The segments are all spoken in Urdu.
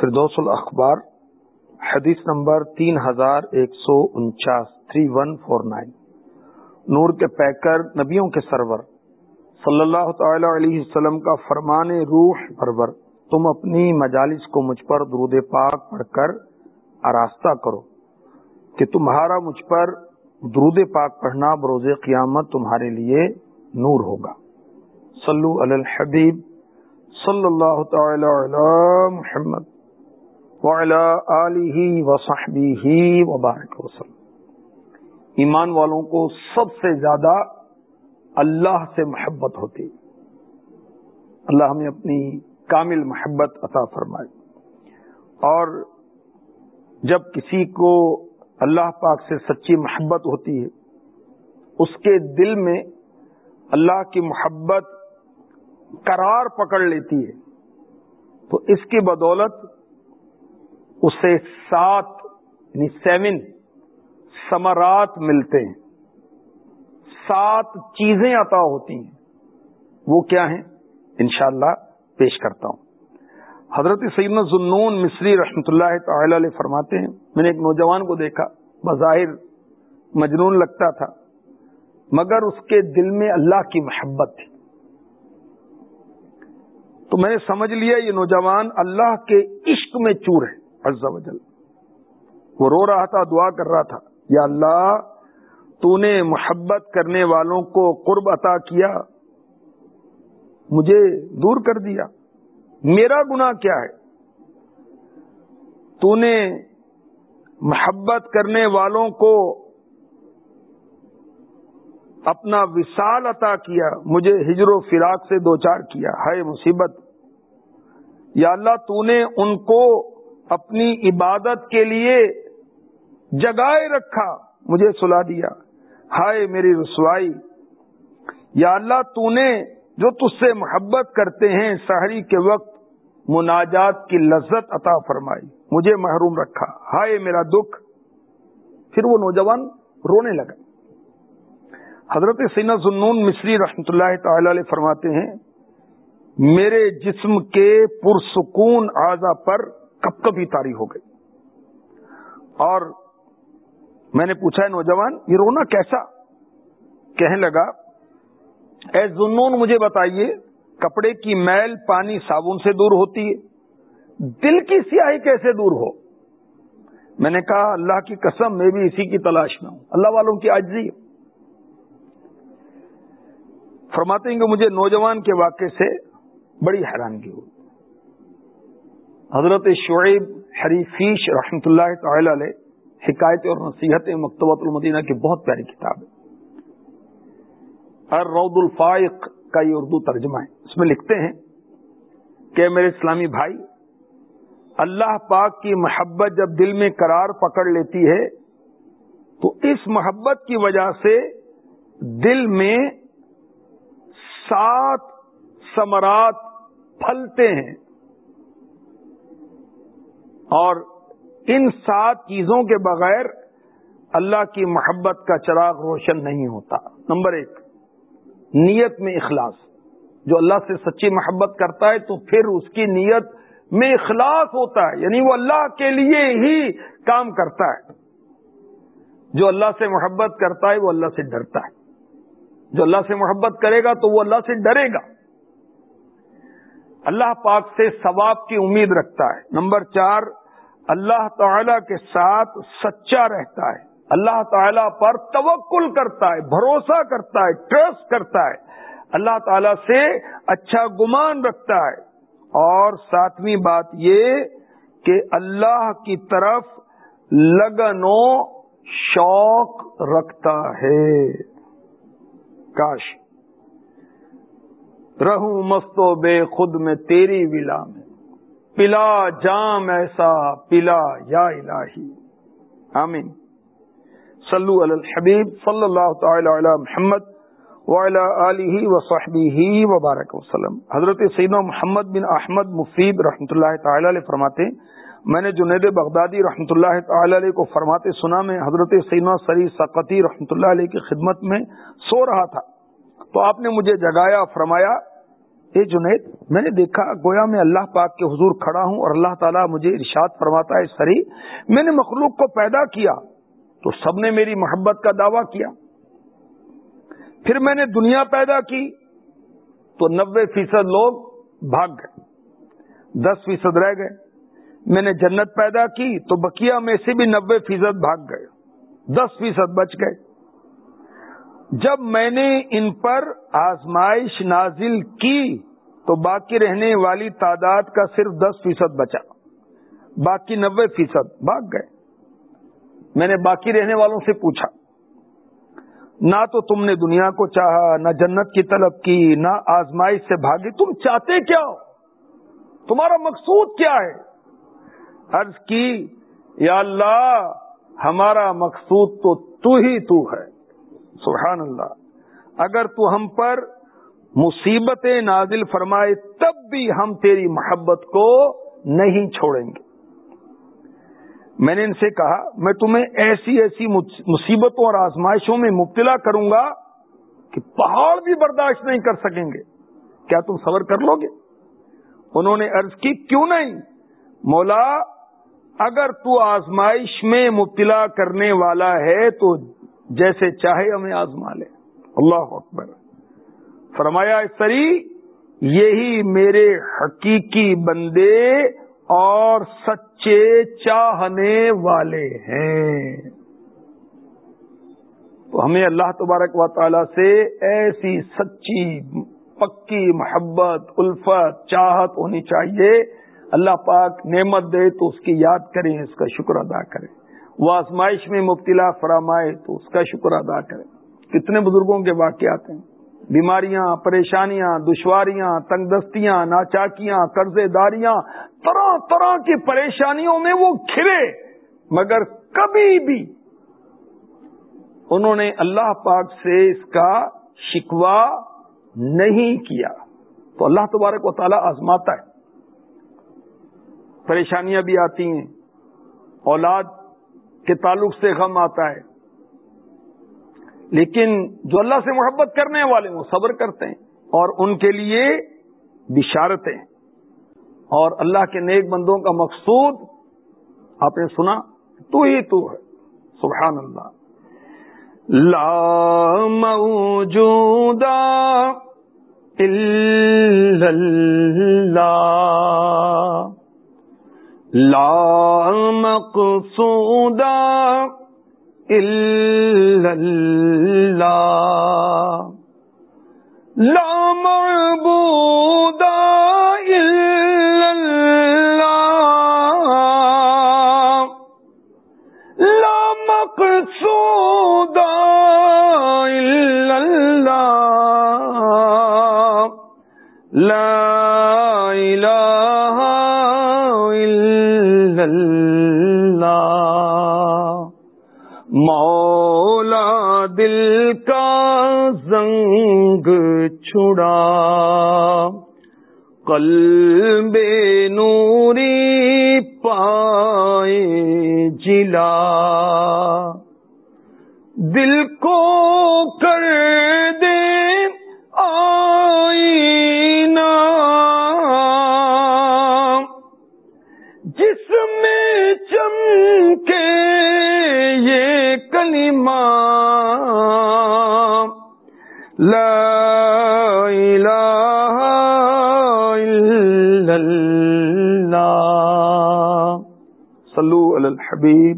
فردوس الاخبار حدیث نمبر تین ہزار ایک سو انچاس، تھری ون فور نائن۔ نور کے پیکر، نبیوں کے سرور، صلی اللہ تعالی علیہ وسلم کا فرمان روح پرور، تم اپنی مجالس کو مجھ پر درود پاک پڑھ کر آراستہ کرو، کہ تمہارا مجھ پر درود پاک پڑھنا بروز قیامت تمہارے لیے نور ہوگا۔ صلو علی الحبیب، صلی اللہ تعالی علی محمد۔ وبارک وسلم۔ ایمان والوں کو سب سے زیادہ اللہ سے محبت ہوتی۔ اللہ ہمیں اپنی کامل محبت عطا فرمائے۔ اور جب کسی کو اللہ پاک سے سچی محبت ہوتی ہے، اس کے دل میں اللہ کی محبت قرار پکڑ لیتی ہے۔ تو اس کی بدولت اسے سات یعنی سیون سمرات ملتے ہیں۔ سات چیزیں عطا ہوتی ہیں۔ وہ کیا ہیں؟ انشاءاللہ پیش کرتا ہوں۔ حضرت سیدنا ظنون مصری رحمۃ اللہ تعالی علیہ فرماتے ہیں، میں نے ایک نوجوان کو دیکھا، بظاہر مجنون لگتا تھا، مگر اس کے دل میں اللہ کی محبت تھی۔ تو میں نے سمجھ لیا یہ نوجوان اللہ کے عشق میں چور ہے۔ عز و جل وہ رو رہا تھا، دعا کر رہا تھا، یا اللہ تو نے محبت کرنے والوں کو قرب عطا کیا، مجھے دور کر دیا۔ میرا گنا کیا ہے؟ تو نے محبت کرنے والوں کو اپنا وصال عطا کیا، مجھے ہجر و فراق سے دو چار کیا۔ ہے مصیبت۔ یا اللہ تو نے ان کو اپنی عبادت کے لیے جگائے رکھا، مجھے سلا دیا۔ ہائے میری رسوائی، یا اللہ تو نے جو تج سے محبت کرتے ہیں، سحری کے وقت مناجات کی لذت عطا فرمائی، مجھے محروم رکھا۔ ہائے میرا دکھ۔ پھر وہ نوجوان رونے لگا۔ حضرت سینا ظنون مصری رحمت اللہ تعالی علیہ فرماتے ہیں، میرے جسم کے پرسکون اعضا پر کب کبھی تاری ہو گئی۔ اور میں نے پوچھا ہے نوجوان، یہ رونا کیسا؟ کہنے لگا، اے زنون، مجھے بتائیے، کپڑے کی میل پانی صابن سے دور ہوتی ہے، دل کی سیاہی کیسے دور ہو؟ میں نے کہا، اللہ کی قسم، میں بھی اسی کی تلاش میں ہوں۔ اللہ والوں کی آجزی فرماتے ہیں کہ مجھے نوجوان کے واقعے سے بڑی حیرانگی ہوئی۔ حضرت شعیب حریفیش رحمۃ اللہ تعالی علیہ حکایت اور نصیحت مکتبۃ المدینہ کی بہت پیاری کتاب ہے۔ رود الفائق کا یہ اردو ترجمہ ہے۔ اس میں لکھتے ہیں کہ میرے اسلامی بھائی، اللہ پاک کی محبت جب دل میں قرار پکڑ لیتی ہے، تو اس محبت کی وجہ سے دل میں سات سمرات پھلتے ہیں۔ اور ان سات چیزوں کے بغیر اللہ کی محبت کا چراغ روشن نہیں ہوتا۔ نمبر ایک، نیت میں اخلاص۔ جو اللہ سے سچی محبت کرتا ہے تو پھر اس کی نیت میں اخلاص ہوتا ہے یعنی وہ اللہ کے لیے ہی کام کرتا ہے۔ جو اللہ سے محبت کرتا ہے، وہ اللہ سے ڈرتا ہے۔ جو اللہ سے محبت کرے گا تو وہ اللہ سے ڈرے گا۔ اللہ پاک سے ثواب کی امید رکھتا ہے۔ نمبر چار اللہ تعالی کے ساتھ سچا رہتا ہے۔ اللہ تعالی پر توکل کرتا ہے، بھروسہ کرتا ہے ٹرسٹ کرتا ہے۔ اللہ تعالی سے اچھا گمان رکھتا ہے۔ اور ساتویں بات یہ کہ اللہ کی طرف لگن و شوق رکھتا ہے۔ کاش رہوں مستو بے خود میں تیری ولا میں۔ پلا جام ایسا، پلا یا الہی۔ آمین۔ صلو علی الحبیب صلی اللہ تعالی علی محمد علیہ وصحبہ وبارک وسلم۔ حضرت سیدنا محمد بن احمد مفید رحمۃ اللہ تعالی علیہ فرماتے میں نے جنید بغدادی رحمۃ اللہ تعالی علیہ کو فرماتے سنا میں حضرت سینا سری سقتی رحمۃ اللہ علیہ کی خدمت میں سو رہا تھا۔ تو آپ نے مجھے جگایا، فرمایا اے جنید، میں نے دیکھا، گویا میں اللہ پاک کے حضور کھڑا ہوں اور اللہ تعالیٰ مجھے ارشاد فرماتا ہے، سری، میں نے مخلوق کو پیدا کیا تو سب نے میری محبت کا دعویٰ کیا۔ پھر میں نے دنیا پیدا کی تو نبے فیصد لوگ بھاگ گئے، دس فیصد رہ گئے۔ میں نے جنت پیدا کی تو بکیا میں سے بھی نبے فیصد بھاگ گئے، دس فیصد بچ گئے۔ جب میں نے ان پر آزمائش نازل کی تو باقی رہنے والی تعداد کا صرف دس فیصد بچا۔ باقی نبے فیصد بھاگ گئے۔ میں نے باقی رہنے والوں سے پوچھا، نہ تو تم نے دنیا کو چاہا، نہ جنت کی طلب کی، نہ آزمائش سے بھاگی تم چاہتے کیا ہو؟ تمہارا مقصود کیا ہے؟ عرض کی، یا اللہ، ہمارا مقصود تو تو ہی تو ہے۔ سبحان اللہ۔ اگر تو ہم پر مصیبت نازل فرمائے تب بھی ہم تیری محبت کو نہیں چھوڑیں گے۔ میں نے ان سے کہا، میں تمہیں ایسی ایسی مصیبتوں اور آزمائشوں میں مبتلا کروں گا کہ پہاڑ بھی برداشت نہیں کر سکیں گے۔ کیا تم صبر کر لو گے؟ انہوں نے عرض کی، کیوں نہیں؟ مولا، اگر تو آزمائش میں مبتلا کرنے والا ہے تو جیسے چاہے ہمیں آزما لے۔ اللہ اکبر۔ فرمایا سری، یہی میرے حقیقی بندے اور سچے چاہنے والے ہیں۔ تو ہمیں اللہ تبارک و تعالی سے ایسی سچی، پکی محبت، الفت، چاہت ہونی چاہیے۔ اللہ پاک نعمت دے تو اس کی یاد کریں، اس کا شکر ادا کریں۔ وہ آزمائش میں مبتلا فرمائے تو اس کا شکر ادا کریں۔ کتنے بزرگوں کے واقعات ہیں۔ بیماریاں، پریشانیاں، دشواریاں تنگ دستیاں ناچاکیاں قرضے داریاں طرح طرح کی پریشانیوں میں وہ کھرے مگر کبھی بھی۔ انہوں نے اللہ پاک سے اس کا شکوا نہیں کیا۔ تو اللہ تبارک و تعالیٰ آزماتا ہے۔ پریشانیاں بھی آتی ہیں۔ اولاد کے تعلق سے غم آتا ہے۔ لیکن جو اللہ سے محبت کرنے والے وہ صبر کرتے ہیں اور ان کے لیے بشارتیں اور اللہ کے نیک بندوں کا مقصود آپ نے سنا، تو ہی تو ہے۔ سبحان اللہ۔ لا موجودہ الا اللہ۔ لا مقصود الا اللہ لا معبود دل کا زنگ چھڑا۔ کل بے نوری پائے جلا۔ دل کو کر علی الحبیب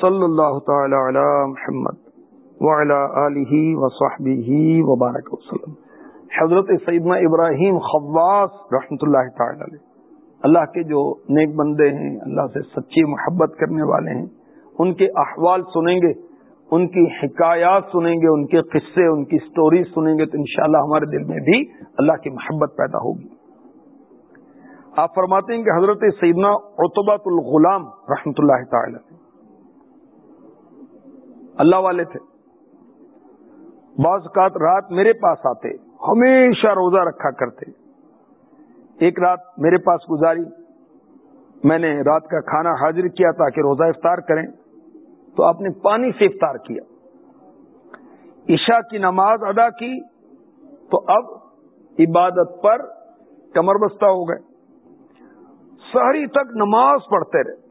صلی اللہ تعالی علی محمد وعلی آلہ وصحبہ وبارک وسلم. حضرت سیدنا ابراہیم خواص رحمۃ اللہ تعالی علیہ. اللہ کے جو نیک بندے ہیں، اللہ سے سچی محبت کرنے والے ہیں، ان کے احوال سنیں گے، ان کی حکایات سنیں گے، ان کے قصے، ان کی سٹوریز سنیں گے، تو انشاءاللہ ہمارے دل میں بھی اللہ کی محبت پیدا ہوگی۔ آپ فرماتے ہیں کہ حضرت سیدنا اتبات الغلام رحمت اللہ تعالی اللہ والے تھے۔ بعض اوقات رات میرے پاس آتے، ہمیشہ روزہ رکھا کرتے۔ ایک رات میرے پاس گزاری، میں نے رات کا کھانا حاضر کیا تاکہ روزہ افطار کریں۔ تو آپ نے پانی سے افطار کیا۔ عشاء کی نماز ادا کی، تو اب عبادت پر کمر بستہ ہو گئے۔ سہری تک نماز پڑھتے رہے۔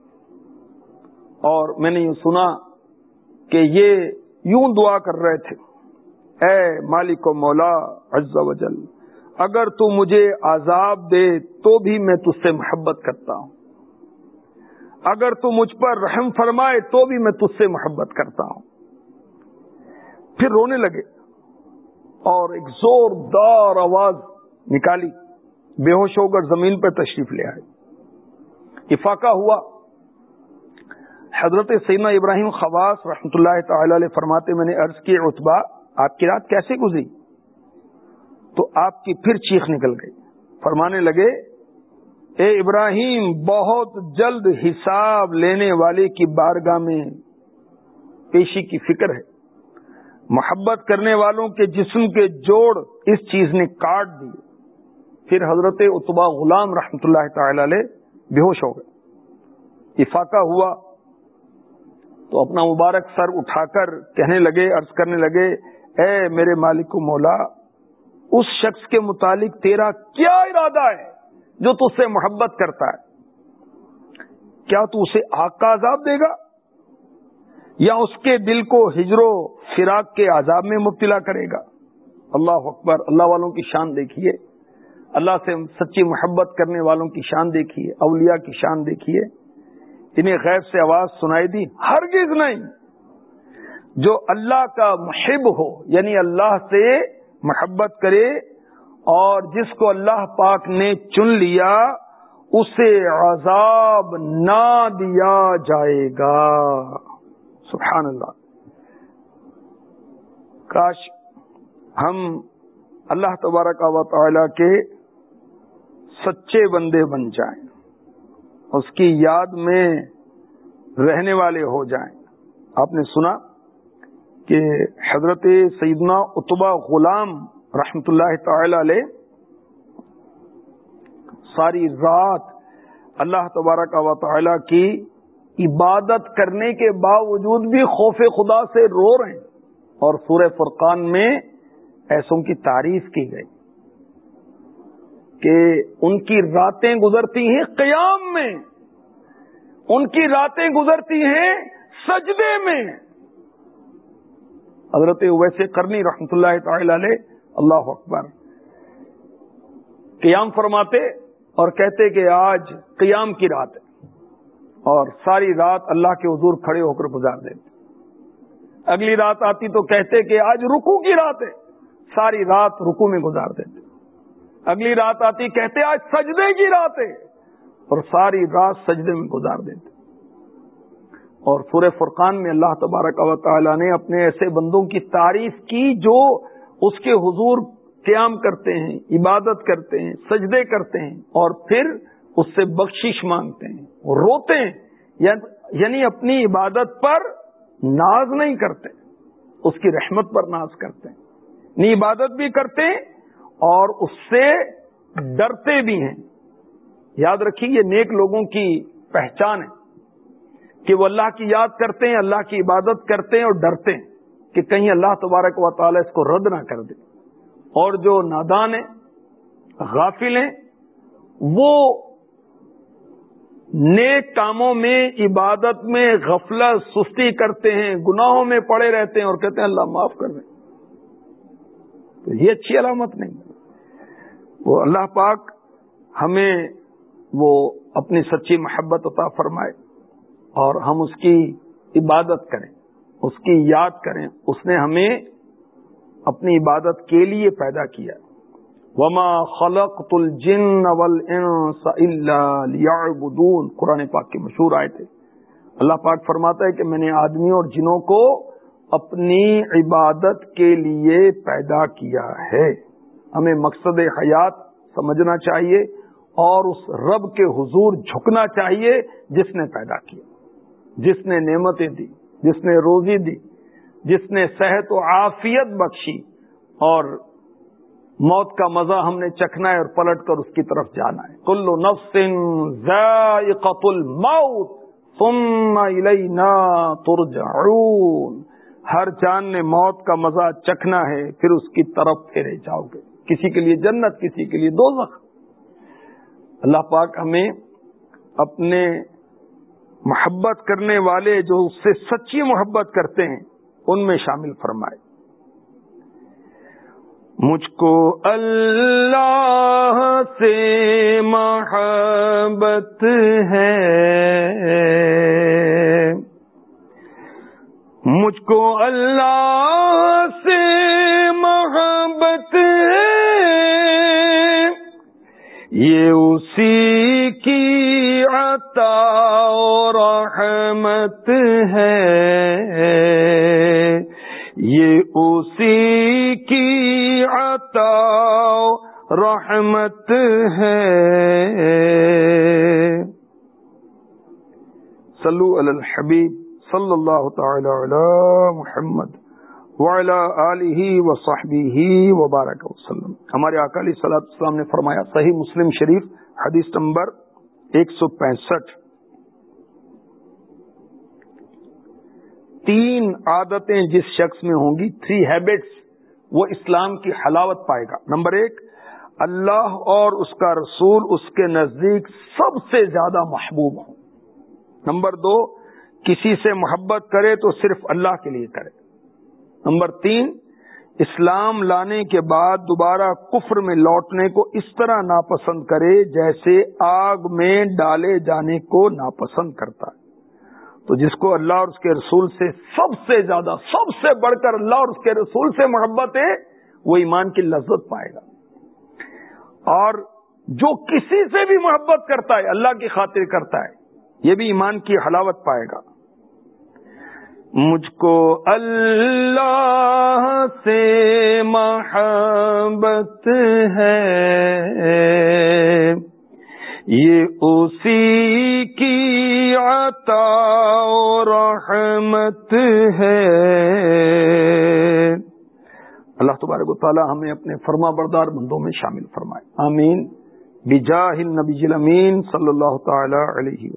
اور میں نے یہ سنا کہ یہ یوں دعا کر رہے تھے، اے مالک و مولا عز و جل، اگر تو مجھے عذاب دے تو بھی میں تج سے محبت کرتا ہوں۔ اگر تو مجھ پر رحم فرمائے تو بھی میں تج سے محبت کرتا ہوں۔ پھر رونے لگے اور ایک زوردار آواز نکالی، بے ہوش ہو کر زمین پہ تشریف لے آئے۔ افاقہ ہوا۔ حضرت سینا ابراہیم خواص رحمۃ اللہ تعالی علیہ فرماتے، میں نے عرض کی اتبا آپ کی رات کیسے گزری؟ تو آپ کی پھر چیخ نکل گئی۔ فرمانے لگے، اے ابراہیم، بہت جلد حساب لینے والے کی بارگاہ میں پیشی کی فکر ہے۔ محبت کرنے والوں کے جسم کے جوڑ اس چیز نے کاٹ دیے۔ پھر حضرت اتبا غلام رحمت اللہ تعالی علیہ بے ہوش ہو گئے۔ افاقہ ہوا تو اپنا مبارک سر اٹھا کر کہنے لگے، عرض کرنے لگے، اے میرے مالک و مولا، اس شخص کے متعلق تیرا کیا ارادہ ہے جو تج سے محبت کرتا ہے؟ کیا تو اسے آگ کا عذاب دے گا؟ یا اس کے دل کو ہجر و فراق کے عذاب میں مبتلا کرے گا؟ اللہ اکبر، اللہ والوں کی شان دیکھیے۔ اللہ سے سچی محبت کرنے والوں کی شان دیکھیے، اولیاء کی شان دیکھیے۔ انہیں غیب سے آواز سنائی دی، ہرگز نہیں۔ جو اللہ کا محب ہو یعنی اللہ سے محبت کرے اور جس کو اللہ پاک نے چن لیا، اسے عذاب نہ دیا جائے گا۔ سبحان اللہ۔ کاش ہم اللہ تبارک و تعالی کے سچے بندے بن جائیں، اس کی یاد میں رہنے والے ہو جائیں۔ آپ نے سنا کہ حضرت سیدنا اتبا غلام رحمت اللہ تعالی علیہ ساری رات اللہ تبارک و تعالی کی عبادت کرنے کے باوجود بھی خوف خدا سے رو رہے ہیں اور سورہ فرقان میں ایسوں کی تعریف کی گئی۔ کہ ان کی راتیں گزرتی ہیں قیام میں، ان کی راتیں گزرتی ہیں سجدے میں۔ حضرت ویسے کرنی رحمت اللہ تعالی علیہ، اللہ اکبر، قیام فرماتے اور کہتے کہ آج قیام کی رات ہے اور ساری رات اللہ کے حضور کھڑے ہو کر گزار دیتے۔ اگلی رات آتی تو کہتے کہ آج رکو کی رات ہے، ساری رات رکو میں گزار دیتے۔ اگلی رات آتی، کہتے، آج سجدے کی رات ہے۔ اور ساری رات سجدے میں گزار دیتے۔ اور سورہ فرقان میں اللہ تبارک و تعالی نے اپنے ایسے بندوں کی تعریف کی جو اس کے حضور قیام کرتے ہیں، عبادت کرتے ہیں، سجدے کرتے ہیں، اور پھر اس سے بخشش مانگتے ہیں۔ روتے ہیں یعنی-, یعنی اپنی عبادت پر ناز نہیں کرتے، اس کی رحمت پر ناز کرتے۔ ہیں نی عبادت بھی کرتے ہیں اور اس سے ڈرتے بھی ہیں۔ یاد رکھیے یہ نیک لوگوں کی پہچان ہے کہ وہ اللہ کی یاد کرتے ہیں، اللہ کی عبادت کرتے ہیں اور ڈرتے ہیں کہ کہیں اللہ تبارک و تعالی اس کو رد نہ کر دے۔ اور جو نادان ہیں، غافل ہیں، وہ نیک کاموں میں، عبادت میں غفلت، سستی کرتے ہیں، گناہوں میں پڑے رہتے ہیں اور کہتے ہیں اللہ معاف کر دیں تو یہ اچھی علامت نہیں۔ وہ اللہ پاک ہمیں وہ اپنی سچی محبت عطا فرمائے اور ہم اس کی عبادت کریں، اس کی یاد کریں۔ اس نے ہمیں اپنی عبادت کے لیے پیدا کیا۔ وما خلق تل جن ليعبدون۔ قرآن پاک کے مشہور آئے تھے اللہ پاک فرماتا ہے کہ میں نے آدمی اور جنوں کو اپنی عبادت کے لیے پیدا کیا ہے۔ ہمیں مقصد حیات سمجھنا چاہیے اور اس رب کے حضور جھکنا چاہیے جس نے پیدا کیا، جس نے نعمتیں دی، جس نے روزی دی، جس نے صحت و عافیت بخشی اور موت کا مزہ ہم نے چکھنا ہے اور پلٹ کر اس کی طرف جانا ہے۔ کلو نفس ذائقت الموت ثم الینا ترجعون۔ ہر جان نے موت کا مزہ چکھنا ہے، پھر اس کی طرف پھیرے جاؤ گے۔ کسی کے لیے جنت، کسی کے لیے دوزخ۔ اللہ پاک ہمیں اپنے محبت کرنے والے جو اس سے سچی محبت کرتے ہیں، ان میں شامل فرمائے۔ مجھ کو اللہ سے محبت ہے۔ مجھ کو اللہ یہ اسی کی عطا و رحمت ہے۔ یہ اسی کی عطا و رحمت ہے۔ صلو علی الحبیب صلی اللہ تعالی علی محمد۔ وبارک وسلم۔ ہمارے اکالی صلاح السلام نے فرمایا، صحیح مسلم شریف، حدیث نمبر ایک سو پینسٹھ۔ تین عادتیں جس شخص میں ہوں گی تھری ہیبٹس وہ اسلام کی حلاوت پائے گا۔ نمبر ایک، اللہ اور اس کا رسول اس کے نزدیک سب سے زیادہ محبوب ہوں۔ نمبر دو، کسی سے محبت کرے تو صرف اللہ کے لیے کرے۔ نمبر تین، اسلام لانے کے بعد دوبارہ کفر میں لوٹنے کو اس طرح ناپسند کرے جیسے آگ میں ڈالے جانے کو ناپسند کرتا ہے۔ تو جس کو اللہ اور اس کے رسول سے سب سے زیادہ، سب سے بڑھ کر اللہ اور اس کے رسول سے محبت ہے، وہ ایمان کی لذت پائے گا۔ اور جو کسی سے بھی محبت کرتا ہے، اللہ کی خاطر کرتا ہے، یہ بھی ایمان کی حلاوت پائے گا۔ مجھ کو اللہ سے محبت ہے۔ یہ اسی کی عطا و رحمت ہے۔ اللہ تبارک و تعالی ہمیں اپنے فرما بردار بندوں میں شامل فرمائے۔ آمین۔ بجاہ النبی امین صلی اللہ تعالی علیہ وسلم۔